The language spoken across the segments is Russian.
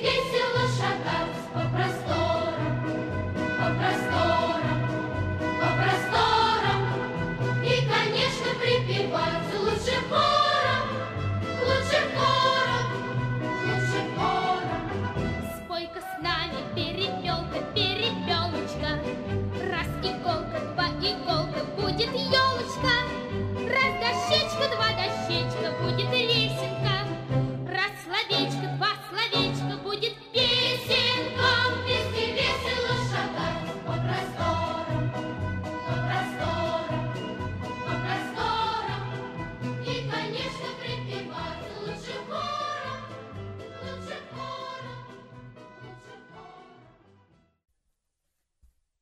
Give yourself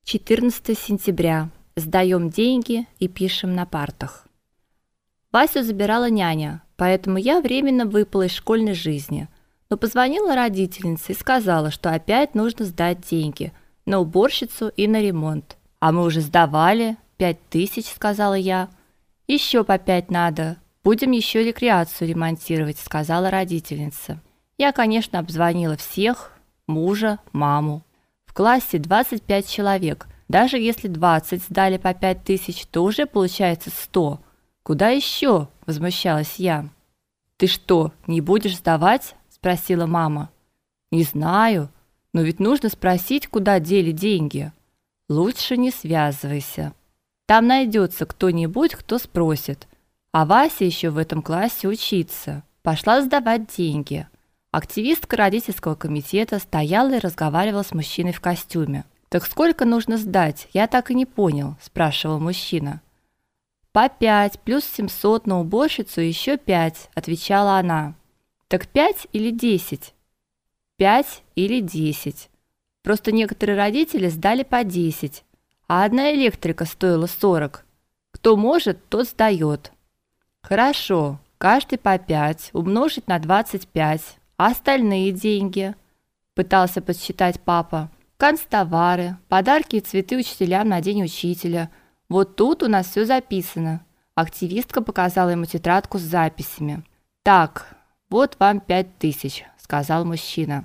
14 сентября. Сдаем деньги и пишем на партах. Васю забирала няня, поэтому я временно выпала из школьной жизни. Но позвонила родительнице и сказала, что опять нужно сдать деньги на уборщицу и на ремонт. А мы уже сдавали, пять тысяч, сказала я. Еще по пять надо. Будем еще рекреацию ремонтировать, сказала родительница. Я, конечно, обзвонила всех: мужа, маму. Классе 25 человек. Даже если 20 сдали по 5 тысяч, то уже получается 100. Куда еще? возмущалась я. Ты что, не будешь сдавать? спросила мама. Не знаю, но ведь нужно спросить, куда дели деньги. Лучше не связывайся. Там найдется кто-нибудь, кто спросит. А Вася еще в этом классе учится. Пошла сдавать деньги. Активистка родительского комитета стояла и разговаривала с мужчиной в костюме. Так сколько нужно сдать? Я так и не понял, спрашивал мужчина. По пять плюс 700 на уборщицу еще пять, отвечала она. Так пять или десять? Пять или десять. Просто некоторые родители сдали по 10, а одна электрика стоила 40. Кто может, тот сдает. Хорошо, каждый по 5 умножить на 25, а остальные деньги пытался подсчитать папа. Канцтовары, подарки и цветы учителям на день учителя. Вот тут у нас все записано. Активистка показала ему тетрадку с записями. Так, вот вам пять тысяч, сказал мужчина.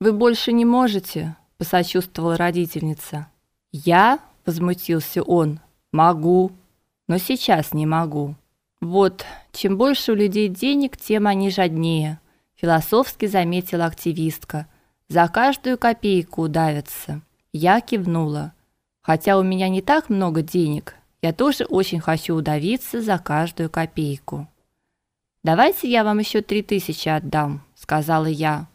Вы больше не можете, посочувствовала родительница. Я, возмутился он. Могу, но сейчас не могу. Вот, чем больше у людей денег, тем они жаднее, философски заметила активистка. За каждую копейку удавятся. Я кивнула. Хотя у меня не так много денег, я тоже очень хочу удавиться за каждую копейку. Давайте я вам еще три тысячи отдам, сказала я.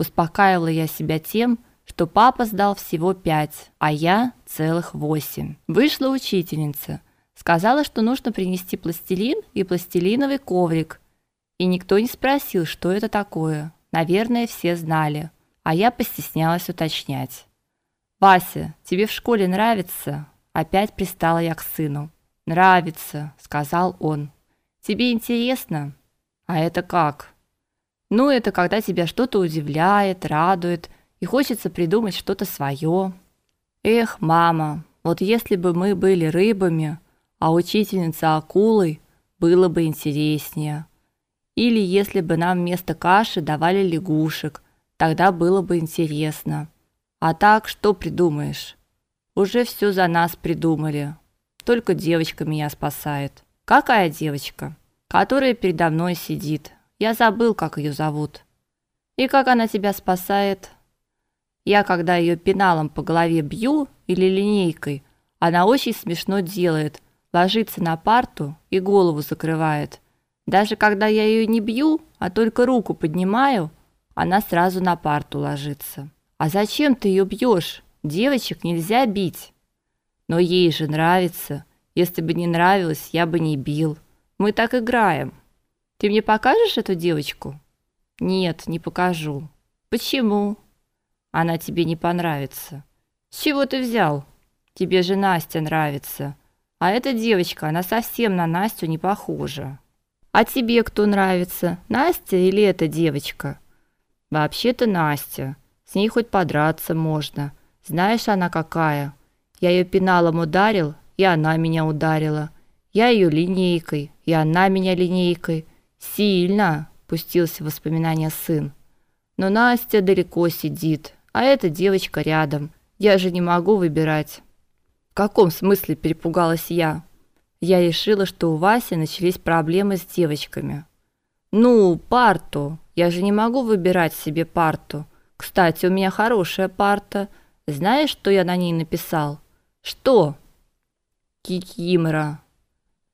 Успокаивала я себя тем, что папа сдал всего пять, а я целых восемь. Вышла учительница, сказала, что нужно принести пластилин и пластилиновый коврик. И никто не спросил, что это такое. Наверное, все знали, а я постеснялась уточнять. Вася, тебе в школе нравится? Опять пристала я к сыну. Нравится, сказал он. Тебе интересно? А это как? Ну, это когда тебя что-то удивляет, радует, и хочется придумать что-то свое. Эх, мама, вот если бы мы были рыбами, а учительница акулой, было бы интереснее. Или если бы нам вместо каши давали лягушек, тогда было бы интересно. А так что придумаешь? Уже все за нас придумали. Только девочка меня спасает. Какая девочка? Которая передо мной сидит. Я забыл, как ее зовут. И как она тебя спасает? Я когда ее пеналом по голове бью или линейкой, она очень смешно делает. Ложится на парту и голову закрывает. Даже когда я ее не бью, а только руку поднимаю, она сразу на парту ложится. А зачем ты ее бьешь? Девочек нельзя бить. Но ей же нравится. Если бы не нравилось, я бы не бил. Мы так играем. Ты мне покажешь эту девочку? Нет, не покажу. Почему? Она тебе не понравится. С чего ты взял? Тебе же Настя нравится. А эта девочка, она совсем на Настю не похожа. А тебе кто нравится? Настя или эта девочка? Вообще-то Настя. С ней хоть подраться можно. Знаешь, она какая? Я ее пеналом ударил, и она меня ударила. Я ее линейкой, и она меня линейкой. Сильно, пустился в воспоминания сын. Но Настя далеко сидит, а эта девочка рядом. Я же не могу выбирать. В каком смысле перепугалась я? Я решила, что у Васи начались проблемы с девочками. Ну, парту. Я же не могу выбирать себе парту. Кстати, у меня хорошая парта. Знаешь, что я на ней написал? Что? Кикимора.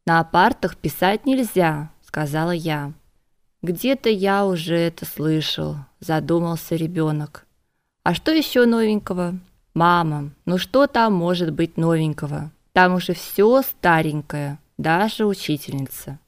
На партах писать нельзя, сказала я. Где-то я уже это слышал, задумался ребенок. А что еще новенького? Мама, ну что там может быть новенького? Там уже все старенькое, даже учительница.